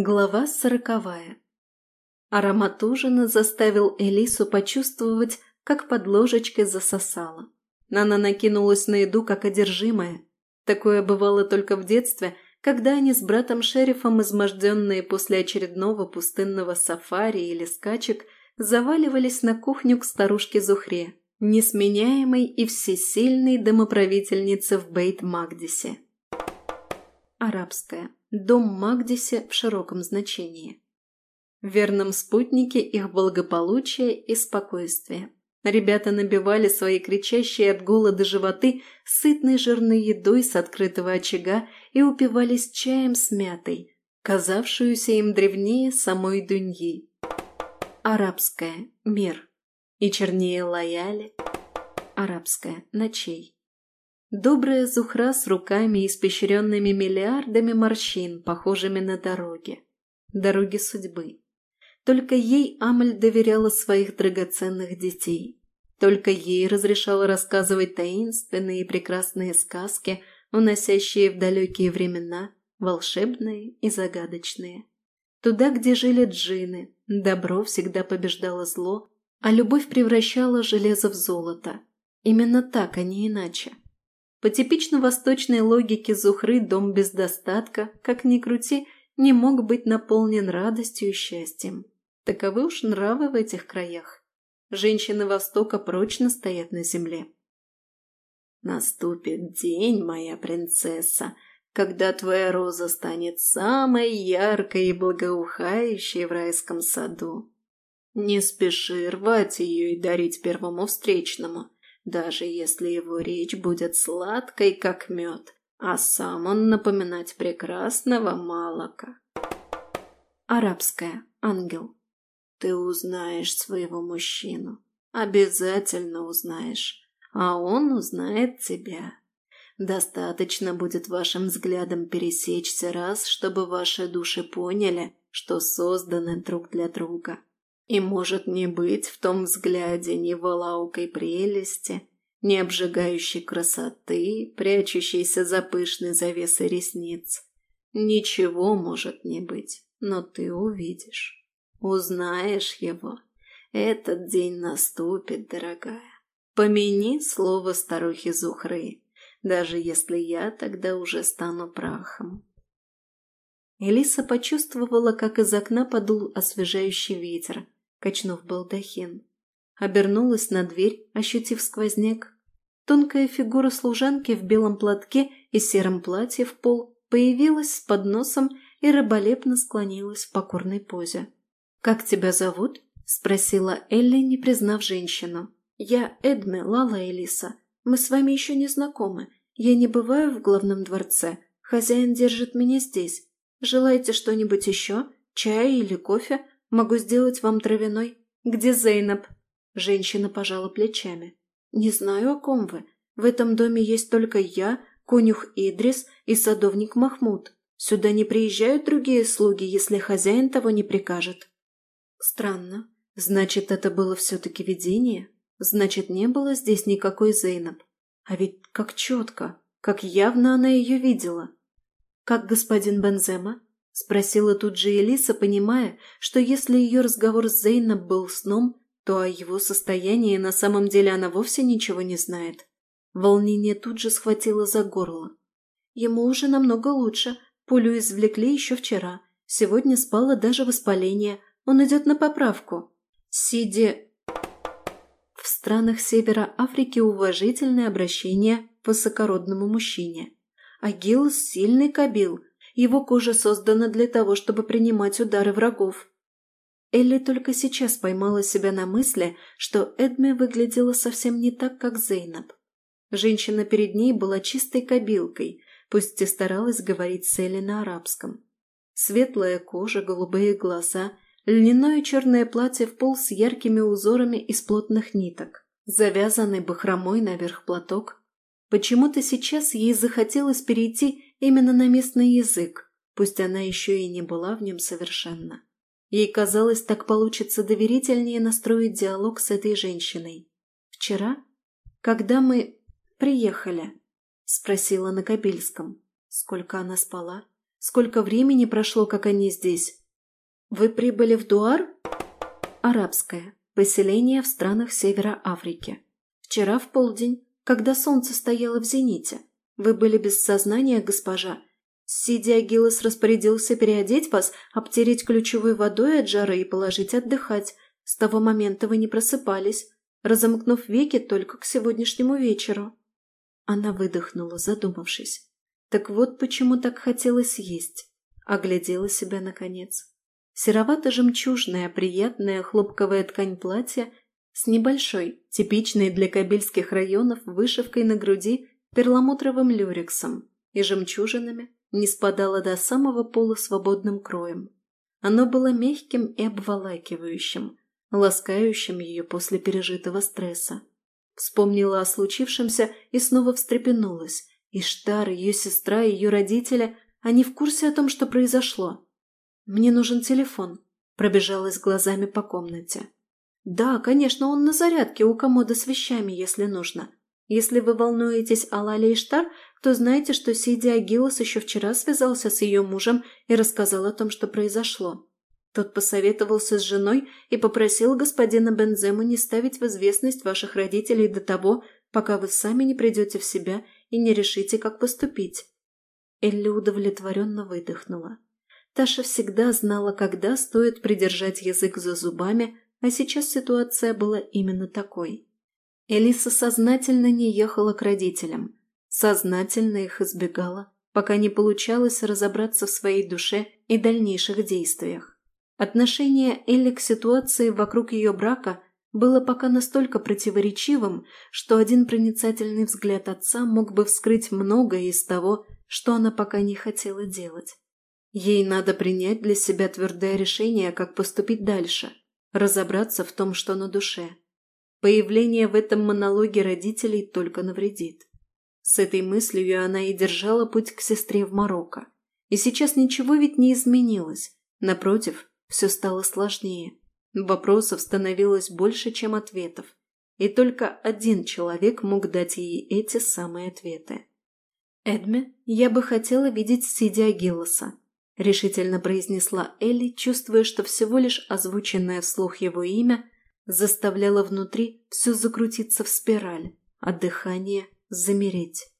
Глава сороковая. Аромат ужина заставил Элису почувствовать, как под ложечкой засосала. Она накинулась на еду, как одержимая. Такое бывало только в детстве, когда они с братом-шерифом, изможденные после очередного пустынного сафари или скачек, заваливались на кухню к старушке Зухре, несменяемой и всесильной домоправительнице в Бейт-Магдисе. Арабская. Дом Магдисе в широком значении. В верном спутнике их благополучия и спокойствия. Ребята набивали свои кричащие от голода животы сытной жирной едой с открытого очага и упивались чаем с мятой, казавшуюся им древнее самой Дуньи. Арабская – мир. И чернее лояли. Арабская – ночей. Добрая Зухра с руками, испещренными миллиардами морщин, похожими на дороги. Дороги судьбы. Только ей Амаль доверяла своих драгоценных детей. Только ей разрешала рассказывать таинственные и прекрасные сказки, уносящие в далекие времена, волшебные и загадочные. Туда, где жили джины, добро всегда побеждало зло, а любовь превращала железо в золото. Именно так, а не иначе. По типично восточной логике Зухры дом без достатка, как ни крути, не мог быть наполнен радостью и счастьем. Таковы уж нравы в этих краях. Женщины Востока прочно стоят на земле. «Наступит день, моя принцесса, когда твоя роза станет самой яркой и благоухающей в райском саду. Не спеши рвать ее и дарить первому встречному даже если его речь будет сладкой, как мед, а сам он напоминать прекрасного малока. Арабская. Ангел. Ты узнаешь своего мужчину. Обязательно узнаешь. А он узнает тебя. Достаточно будет вашим взглядом пересечься раз, чтобы ваши души поняли, что созданы друг для друга. И может не быть в том взгляде ни волаукой прелести, ни обжигающей красоты, прячущейся за пышной завесой ресниц. Ничего может не быть, но ты увидишь. Узнаешь его. Этот день наступит, дорогая. Помяни слово старухи Зухры, даже если я тогда уже стану прахом. Элиса почувствовала, как из окна подул освежающий ветер, качнув балдахин. Обернулась на дверь, ощутив сквозняк. Тонкая фигура служанки в белом платке и сером платье в пол появилась с подносом и рыболепно склонилась в покорной позе. «Как тебя зовут?» – спросила Элли, не признав женщину. «Я Эдме, Лала Элиса. Мы с вами еще не знакомы. Я не бываю в главном дворце. Хозяин держит меня здесь. Желаете что-нибудь еще? Чай или кофе? Могу сделать вам травяной. Где Зейнаб?» Женщина пожала плечами. «Не знаю, о ком вы. В этом доме есть только я, конюх Идрис и садовник Махмуд. Сюда не приезжают другие слуги, если хозяин того не прикажет». «Странно. Значит, это было все-таки видение? Значит, не было здесь никакой Зейнаб. А ведь как четко, как явно она ее видела. Как господин Бензема?» – спросила тут же Элиса, понимая, что если ее разговор с Зейнаб был сном, то о его состоянии на самом деле она вовсе ничего не знает. Волнение тут же схватило за горло. Ему уже намного лучше. Пулю извлекли еще вчера. Сегодня спало даже воспаление. Он идет на поправку. Сидя... В странах Севера Африки уважительное обращение к высокородному мужчине. Агил – сильный кабил, его кожа создана для того, чтобы принимать удары врагов. Элли только сейчас поймала себя на мысли, что Эдме выглядела совсем не так, как Зейнаб. Женщина перед ней была чистой кобилкой, пусть и старалась говорить с Элли на арабском. Светлая кожа, голубые глаза, льняное черное платье в пол с яркими узорами из плотных ниток, завязанный бахромой наверх платок. Почему-то сейчас ей захотелось перейти именно на местный язык, пусть она еще и не была в нем совершенно. Ей казалось, так получится доверительнее настроить диалог с этой женщиной. «Вчера? Когда мы приехали?» – спросила на Кабельском. Сколько она спала? Сколько времени прошло, как они здесь? Вы прибыли в Дуар? Арабское. Поселение в странах Севера Африки. Вчера в полдень, когда солнце стояло в зените. Вы были без сознания, госпожа. Сиди Агилос распорядился переодеть вас, обтереть ключевой водой от жары и положить отдыхать. С того момента вы не просыпались, разомкнув веки только к сегодняшнему вечеру. Она выдохнула, задумавшись. Так вот почему так хотелось есть. Оглядела себя наконец. Серовато-жемчужная, приятная хлопковая ткань платья с небольшой, типичной для кабельских районов вышивкой на груди перламутровым люрексом и жемчужинами не спадала до самого пола свободным кроем. Оно было мягким и обволакивающим, ласкающим ее после пережитого стресса. Вспомнила о случившемся и снова встрепенулась. Иштар, ее сестра, ее родители, они в курсе о том, что произошло. «Мне нужен телефон», – пробежалась глазами по комнате. «Да, конечно, он на зарядке у комода с вещами, если нужно. Если вы волнуетесь о Лале Иштар, то знаете, что Сиди Агилос еще вчера связался с ее мужем и рассказал о том, что произошло. Тот посоветовался с женой и попросил господина Бензему не ставить в известность ваших родителей до того, пока вы сами не придете в себя и не решите, как поступить. Элли удовлетворенно выдохнула. Таша всегда знала, когда стоит придержать язык за зубами, а сейчас ситуация была именно такой. Элиса сознательно не ехала к родителям, сознательно их избегала, пока не получалось разобраться в своей душе и дальнейших действиях. Отношение Элли к ситуации вокруг ее брака было пока настолько противоречивым, что один проницательный взгляд отца мог бы вскрыть многое из того, что она пока не хотела делать. Ей надо принять для себя твердое решение, как поступить дальше, разобраться в том, что на душе – Появление в этом монологе родителей только навредит. С этой мыслью она и держала путь к сестре в Марокко. И сейчас ничего ведь не изменилось. Напротив, все стало сложнее. Вопросов становилось больше, чем ответов. И только один человек мог дать ей эти самые ответы. «Эдме, я бы хотела видеть Сиди Агилоса», – решительно произнесла Элли, чувствуя, что всего лишь озвученное вслух его имя – заставляла внутри все закрутиться в спираль, а дыхание замереть.